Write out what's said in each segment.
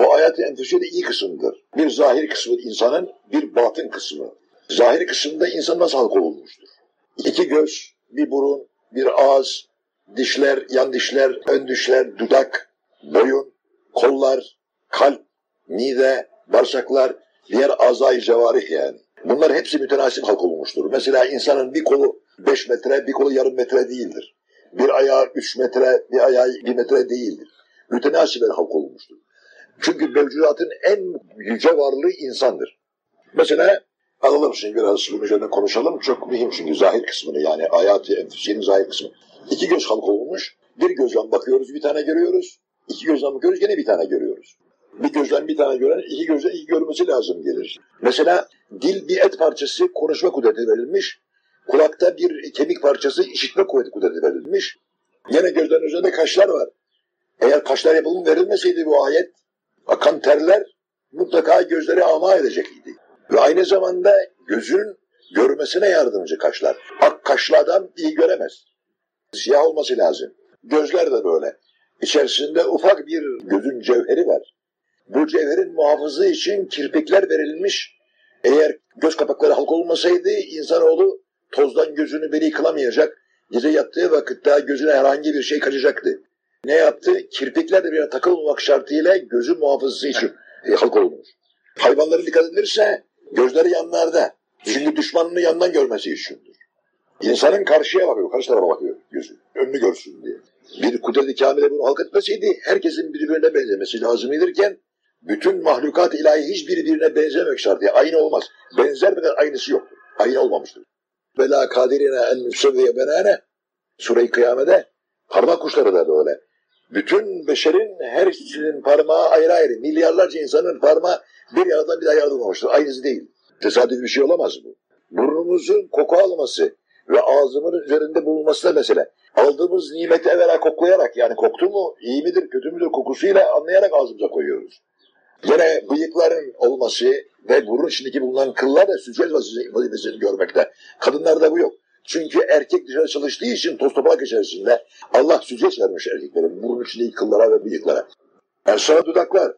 Bu hayat-ı enfüsiye de iyi kısımdır. Bir zahir kısmı insanın, bir batın kısmı. Zahir kısmında insan nasıl halk olmuştur? İki göz, bir burun, bir ağız, dişler, yan dişler, ön dişler, dudak, boyun, kollar, kalp, mide, bağırsaklar, diğer azay cevarih yani. Bunlar hepsi mütenasip halk olmuştur. Mesela insanın bir kolu 5 metre, bir kolu yarım metre değildir. Bir ayağı 3 metre, bir ayağı 1 metre değildir. Mütenasiben halk olmuştur. Çünkü mevcudatın en yüce varlığı insandır. Mesela alalım şimdi biraz bunun üzerine konuşalım. Çok mühim çünkü zahir kısmını yani hayatı enfüsiyenin zahir kısmı. İki göz halk olmuş. Bir gözden bakıyoruz bir tane görüyoruz. İki gözden bakıyoruz gene bir tane görüyoruz. Bir gözden bir tane gören iki gözden iki görmesi lazım gelir. Mesela dil bir et parçası konuşma kudreti verilmiş. Kulakta bir kemik parçası işitme kuvveti kudreti verilmiş. Yine gözlerin üzerinde kaşlar var. Eğer kaşlar yapılım verilmeseydi bu ayet akan terler mutlaka gözleri ama edecek idi. Ve aynı zamanda gözün görmesine yardımcı kaşlar. Ak kaşlı adam iyi göremez. Siyah olması lazım. Gözler de böyle. İçerisinde ufak bir gözün cevheri var. Bu cevherin muhafızı için kirpikler verilmiş. Eğer göz kapakları halk olmasaydı insanoğlu tozdan gözünü beri kılamayacak. Gece yattığı vakitte gözüne herhangi bir şey kaçacaktı. Ne yaptı? Kirpikler de bir takılmamak şartıyla gözü muhafızı için halk olmuş. Hayvanlara dikkat edilirse gözleri yanlarda. Çünkü düşmanını yandan görmesi içindir. İnsanın karşıya bakıyor, karşı tarafa bakıyor gözü. Önünü görsün diye. Bir kudret-i kamile bunu halk etmeseydi herkesin birbirine benzemesi lazım idirken bütün mahlukat ilahi hiçbir birbirine benzemek şartı. Aynı olmaz. Benzer kadar aynısı yoktur. Aynı olmamıştır. Vela kadirine en müsevviye benane Sure-i Kıyamet'e parmak kuşları da böyle. Bütün beşerin her ikisinin parmağı ayrı ayrı. Milyarlarca insanın parmağı bir yandan bir daha yaratılmamıştır. Aynısı değil. Tesadüf bir şey olamaz bu. Burnumuzun koku alması ve ağzımın üzerinde bulunması da mesele. Aldığımız nimeti evvela koklayarak yani koktu mu iyi midir kötü müdür kokusuyla anlayarak ağzımıza koyuyoruz. Yine bıyıkların olması ve burun içindeki bulunan kıllar da süzgeç vazifesini görmekte. Kadınlarda bu yok. Çünkü erkek dışarı çalıştığı için toz toprak içerisinde Allah süzgeç vermiş erkeklere, burun içindeki kıllara ve bıyıklara. Yani sonra dudaklar.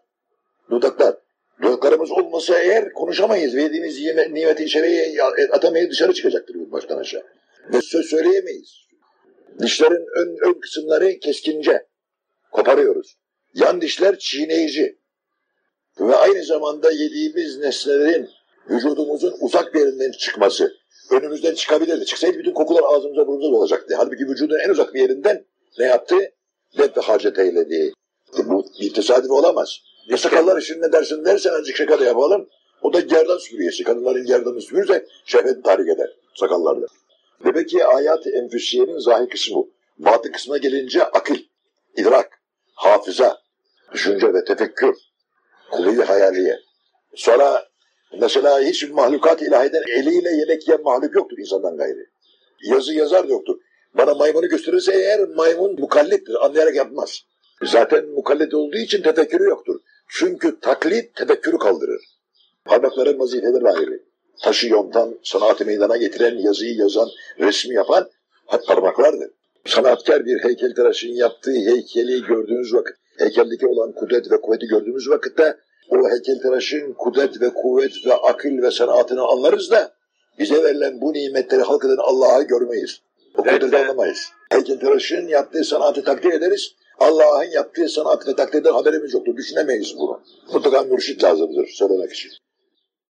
Dudaklar. Dudaklarımız olmasa eğer konuşamayız. Verdiğimiz nimeti içeriye atamayız dışarı çıkacaktır bu baştan aşağı. Ve söz söyleyemeyiz. Dişlerin ön, ön kısımları keskince. Koparıyoruz. Yan dişler çiğneyici. Ve aynı zamanda yediğimiz nesnelerin vücudumuzun uzak bir yerinden çıkması. Önümüzden çıkabilirdi. Çıksaydı bütün kokular ağzımıza burnumuza dolacaktı. Halbuki vücudun en uzak bir yerinden ne yaptı? Debbe hacet eyledi. Bu bir tesadüf olamaz. Ya sakallar için ne dersin dersen azıcık şaka da yapalım. O da gerdan süpürgesi. Kadınların gerdanı süpürürse şehvet tahrik eder sakallarda. Demek ki ayat-ı enfüsiyenin zahir kısmı bu. Batı kısmına gelince akıl, idrak, hafıza, düşünce ve tefekkür, kuvve hayaliye. Sonra mesela hiç mahlukat ilahiden eliyle yemek yiyen mahluk yoktur insandan gayri. Yazı yazar yoktur. Bana maymunu gösterirse eğer maymun mukallittir, anlayarak yapmaz. Zaten mukallit olduğu için tefekkürü yoktur. Çünkü taklit tefekkürü kaldırır. Parmakların vazifeleri ayrı. Taşı yontan, sanatı meydana getiren, yazıyı yazan, resmi yapan hep parmaklardır. Sanatkar bir heykeltıraşın yaptığı heykeli gördüğünüz vakit, heykeldeki olan kudret ve kuvveti gördüğümüz vakitte o heykeltıraşın kudret ve kuvvet ve akıl ve sanatını anlarız da bize verilen bu nimetleri halk eden Allah'ı görmeyiz. O kudreti anlamayız. Heykeltıraşın yaptığı sanatı takdir ederiz. Allah'ın yaptığı sanat ve takdirden haberimiz yoktur. Düşünemeyiz bunu. Mutlaka mürşit lazımdır söylemek için.